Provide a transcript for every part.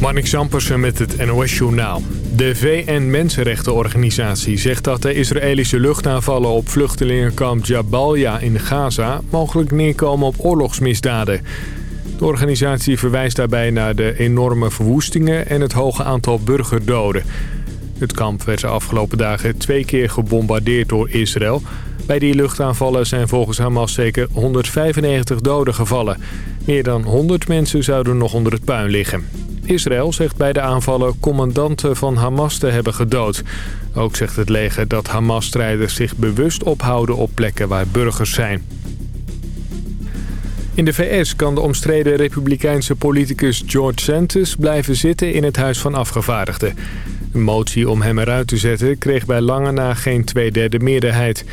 Marnik Zampersen met het NOS-journaal. De VN-Mensenrechtenorganisatie zegt dat de Israëlische luchtaanvallen op vluchtelingenkamp Jabalia in Gaza mogelijk neerkomen op oorlogsmisdaden. De organisatie verwijst daarbij naar de enorme verwoestingen en het hoge aantal burgerdoden. Het kamp werd de afgelopen dagen twee keer gebombardeerd door Israël. Bij die luchtaanvallen zijn volgens Hamas zeker 195 doden gevallen. Meer dan 100 mensen zouden nog onder het puin liggen. Israël zegt bij de aanvallen commandanten van Hamas te hebben gedood. Ook zegt het leger dat Hamas-strijders zich bewust ophouden op plekken waar burgers zijn. In de VS kan de omstreden republikeinse politicus George Santos blijven zitten in het Huis van Afgevaardigden. Een motie om hem eruit te zetten kreeg bij lange na geen tweederde meerderheid.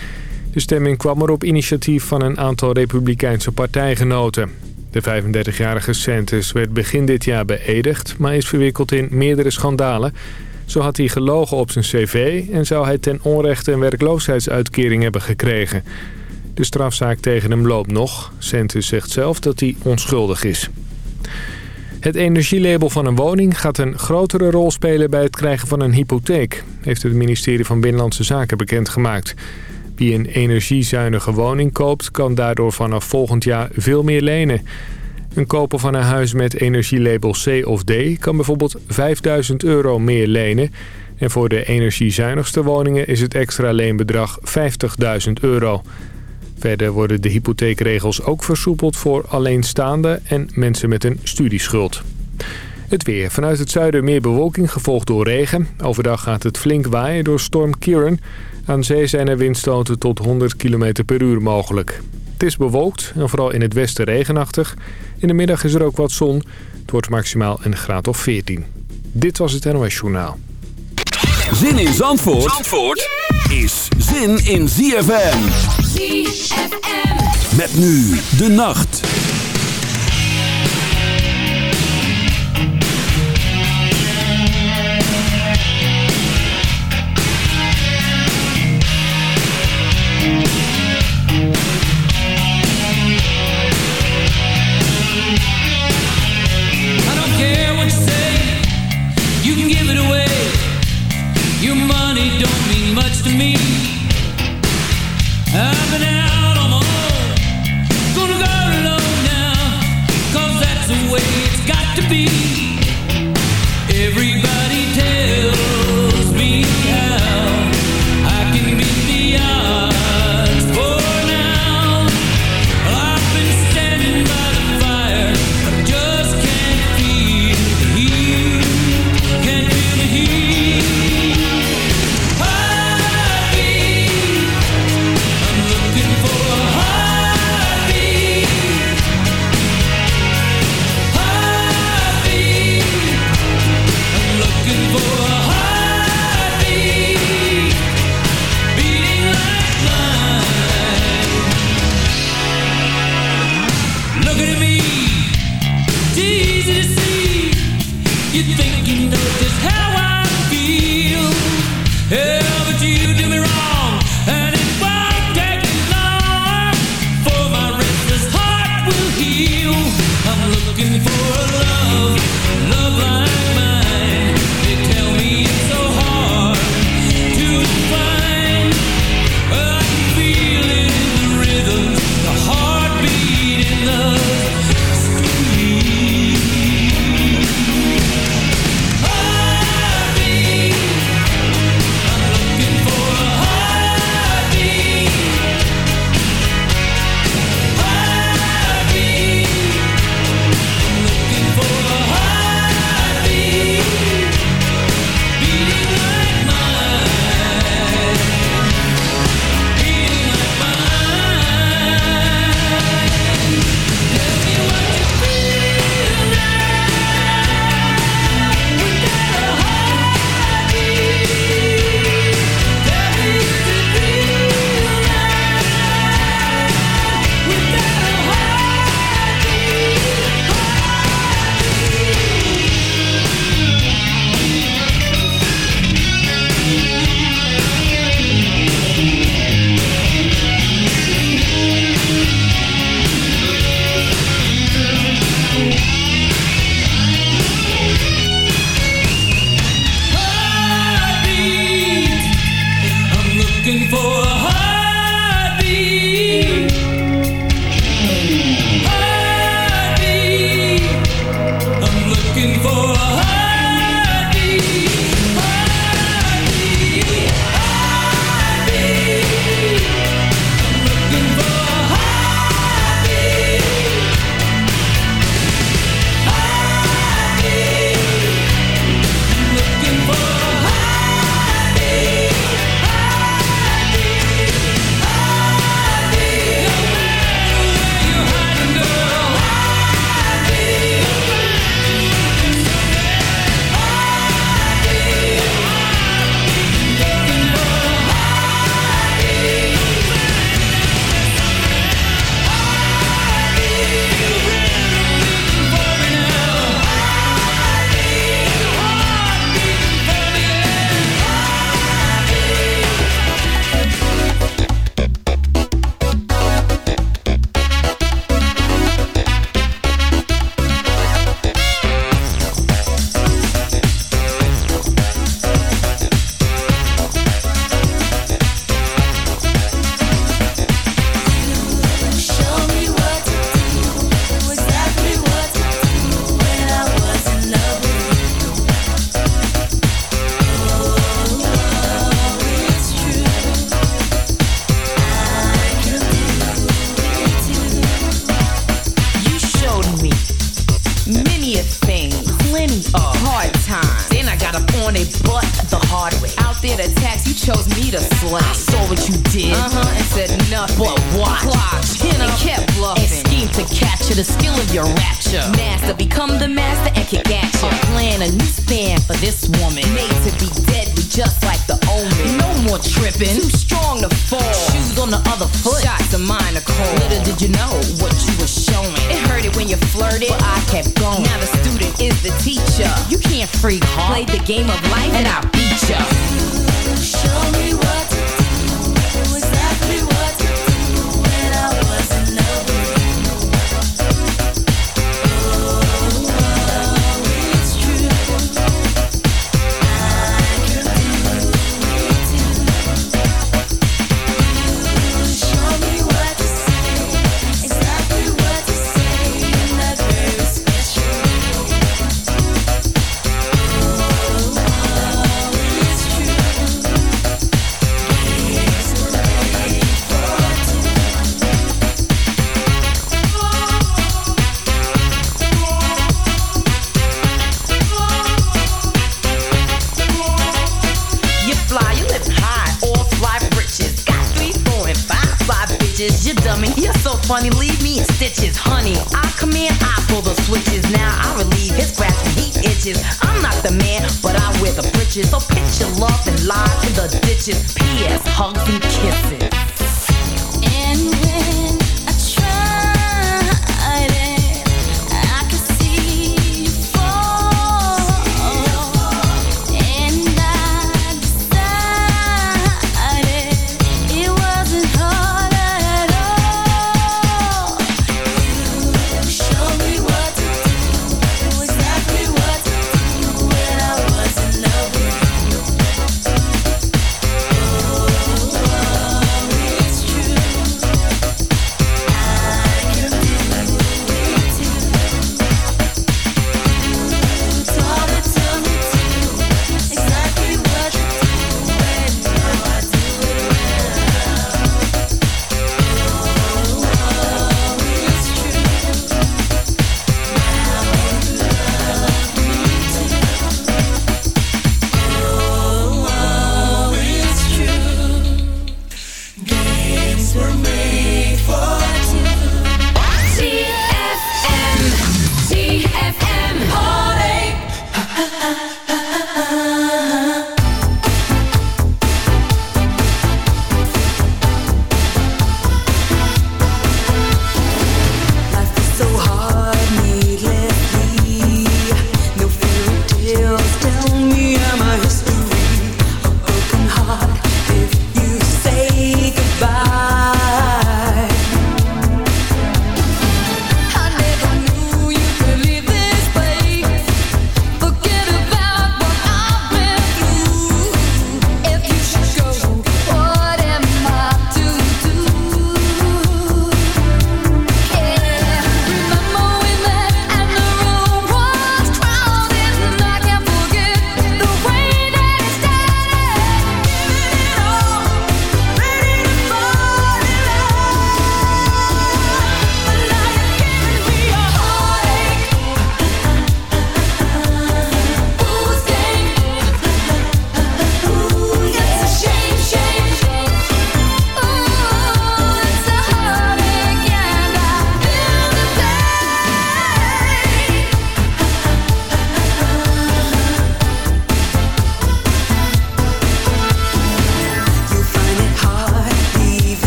De stemming kwam er op initiatief van een aantal republikeinse partijgenoten. De 35-jarige Santos werd begin dit jaar beëdigd, maar is verwikkeld in meerdere schandalen. Zo had hij gelogen op zijn cv en zou hij ten onrechte een werkloosheidsuitkering hebben gekregen. De strafzaak tegen hem loopt nog. Santos zegt zelf dat hij onschuldig is. Het energielabel van een woning gaat een grotere rol spelen bij het krijgen van een hypotheek, heeft het ministerie van Binnenlandse Zaken bekendgemaakt. Wie een energiezuinige woning koopt, kan daardoor vanaf volgend jaar veel meer lenen. Een koper van een huis met energielabel C of D kan bijvoorbeeld 5000 euro meer lenen. En voor de energiezuinigste woningen is het extra leenbedrag 50.000 euro. Verder worden de hypotheekregels ook versoepeld voor alleenstaanden en mensen met een studieschuld. Het weer. Vanuit het zuiden meer bewolking, gevolgd door regen. Overdag gaat het flink waaien door storm Kieran. Aan zee zijn er windstoten tot 100 km per uur mogelijk. Het is bewolkt en vooral in het westen regenachtig. In de middag is er ook wat zon. Het wordt maximaal een graad of 14. Dit was het NOS Journaal. Zin in Zandvoort, Zandvoort is zin in ZFM. ZFM. Met nu de nacht.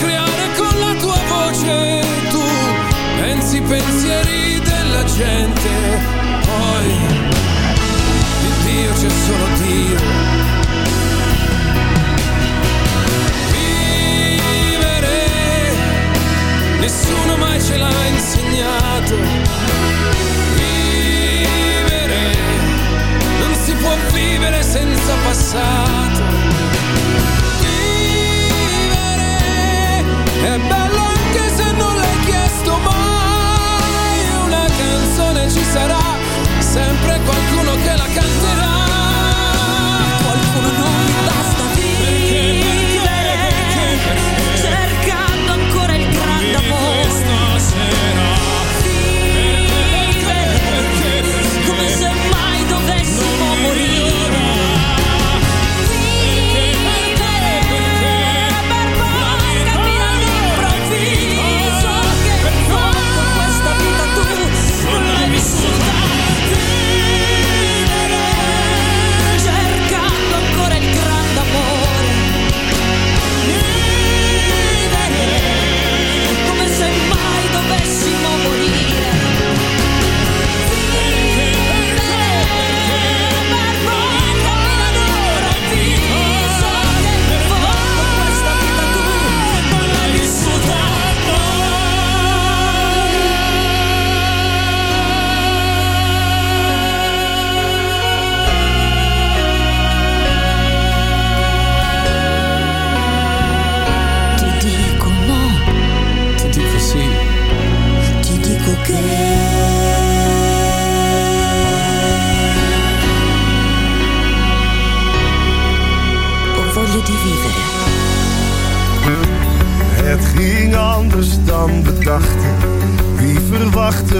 Creare con la tua voce, tu pensi i pensieri della gente, poi di Dio c'è solo Dio.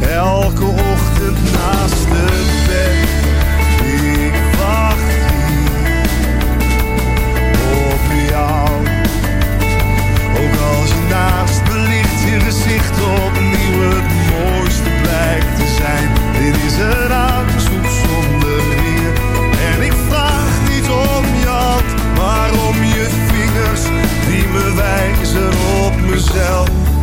elke ochtend naast het bed. Ik wacht hier op jou, ook als je naast me je gezicht opnieuw het mooiste blijkt te zijn. Dit is een zoet zonder weer, en ik vraag niet om je hand, maar om je vingers die me wijzen op mezelf.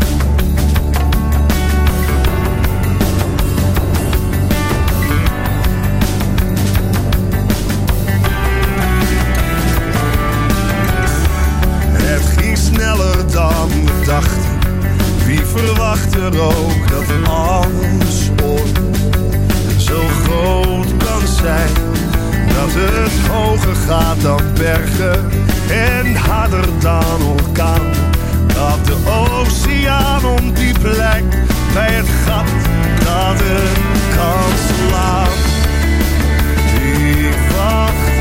sneller dan we dachten. Wie verwacht er ook dat alles ooit zo groot kan zijn? Dat het hoger gaat dan bergen en harder dan orkaan. Dat de oceaan om die plek bij het gat dat een kans slaan. Ik wacht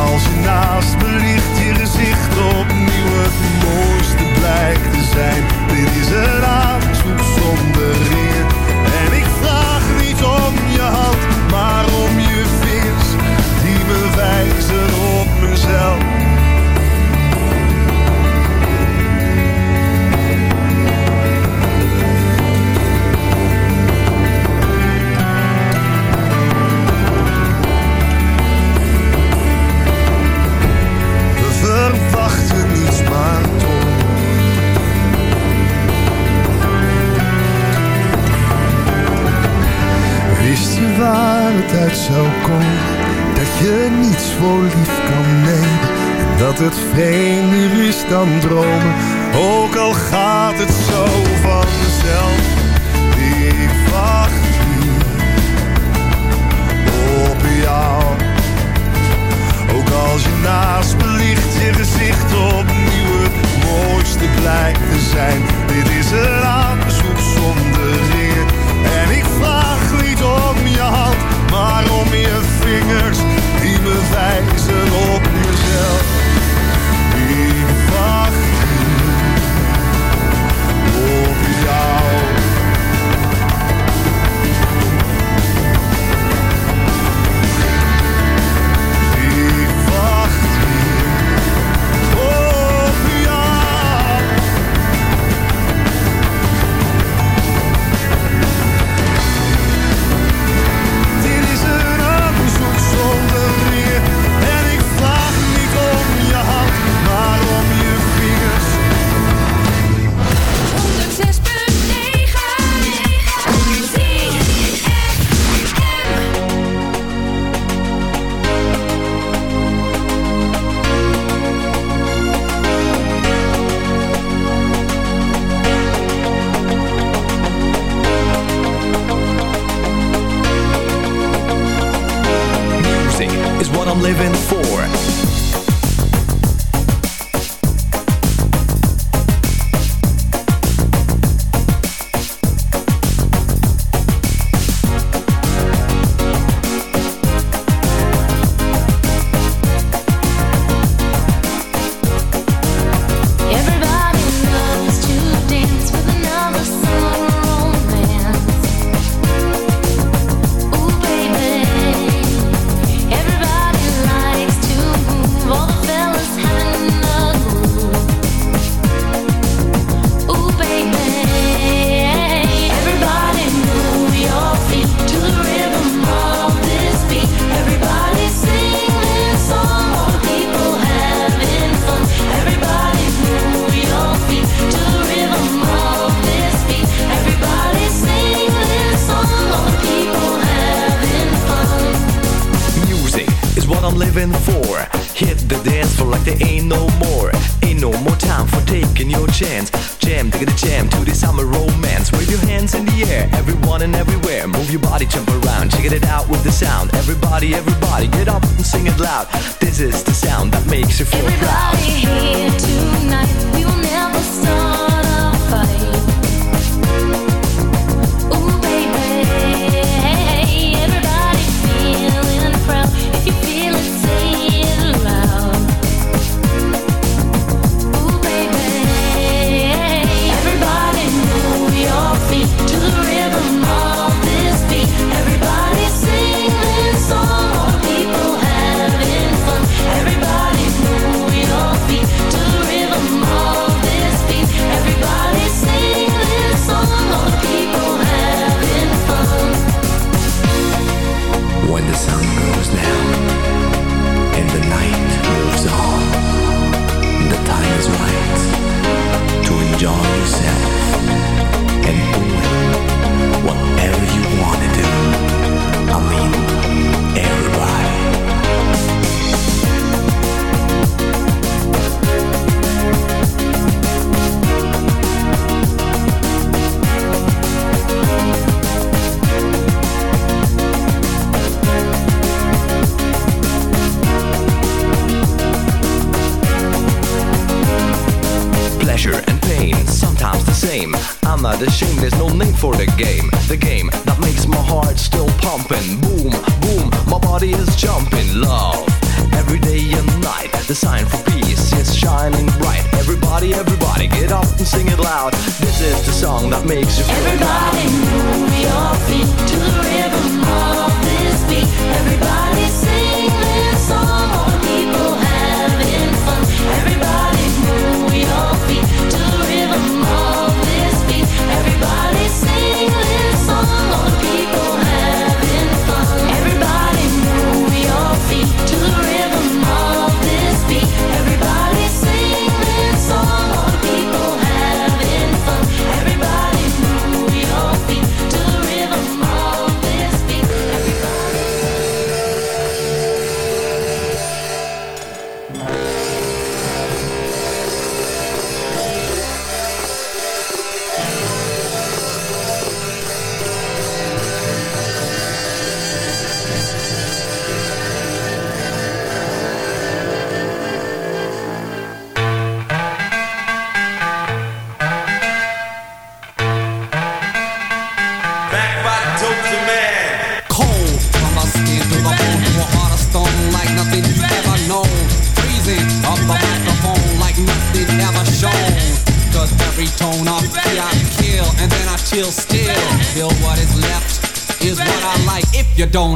als je naast me ligt, je gezicht opnieuw het mooiste blijkt te zijn. Dit is een avondzoek zonder eer. En ik vraag niet om je hand, maar om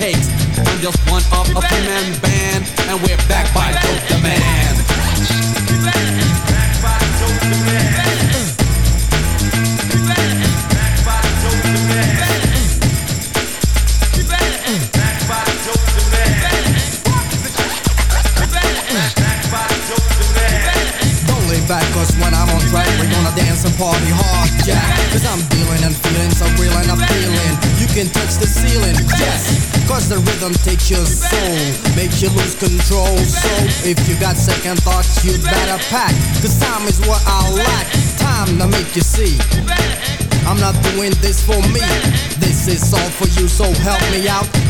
takes. I'm just one of a three-man band, and we're backed by Dope Demand. You lose control So if you got second thoughts You'd better pack Cause time is what I lack Time to make you see I'm not doing this for me. This is all for you, so help me out.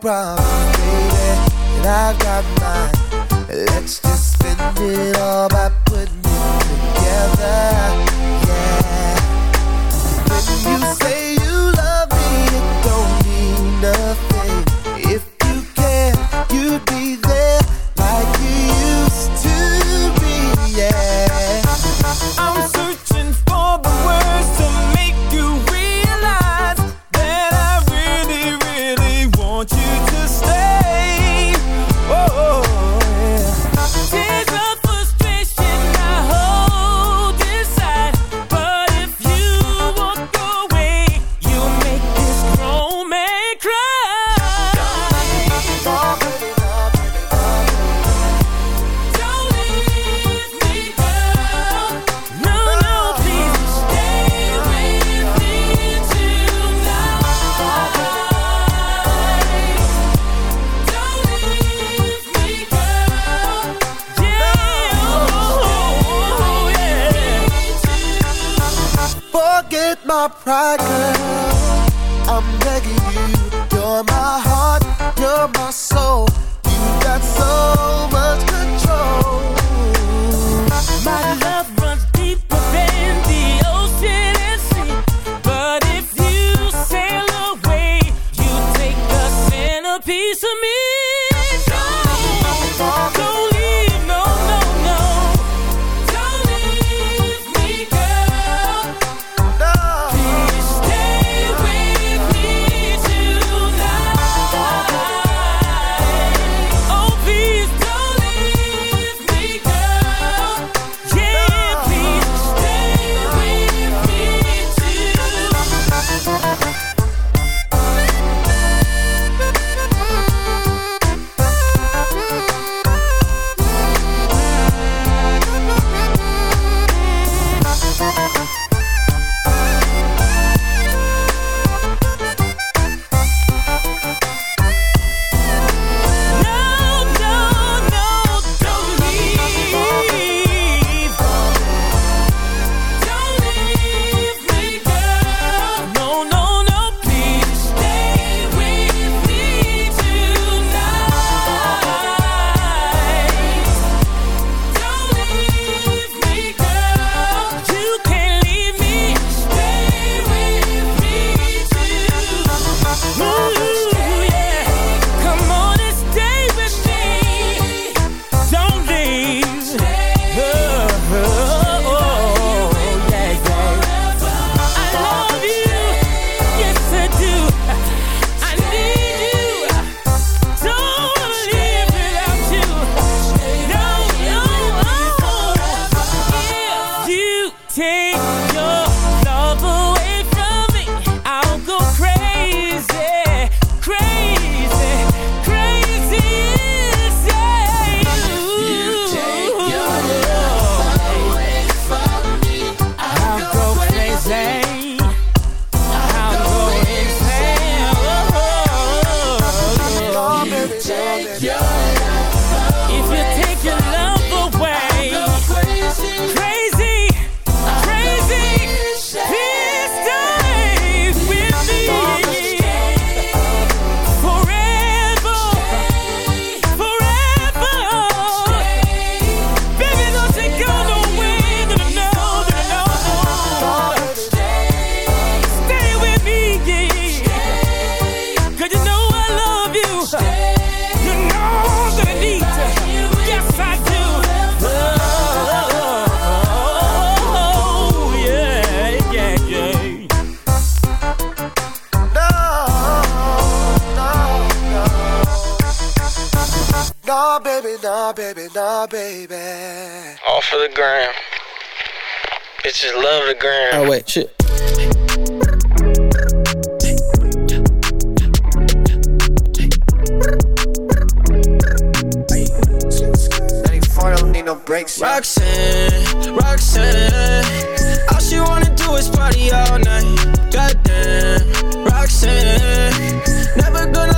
problem. Nah, baby, nah, baby, nah, baby. All for the gram. Bitches love the gram. Oh wait, shit. No breaks, Roxanne, Roxanne, all she wanna do is party all night. Goddamn, Roxanne, never gonna love me, but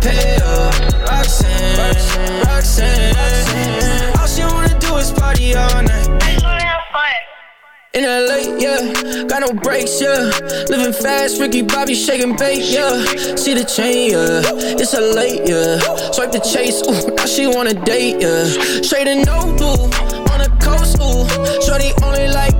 pay her. Roxanne, Roxanne. All she wanna do is party all night. In LA, yeah, got no brakes, yeah. Living fast, Ricky Bobby shaking bait, yeah. See the chain, yeah. It's a late, yeah. Swipe the chase, ooh, now she wanna date, yeah. Straight and no blue, on the coast, ooh. Shorty only like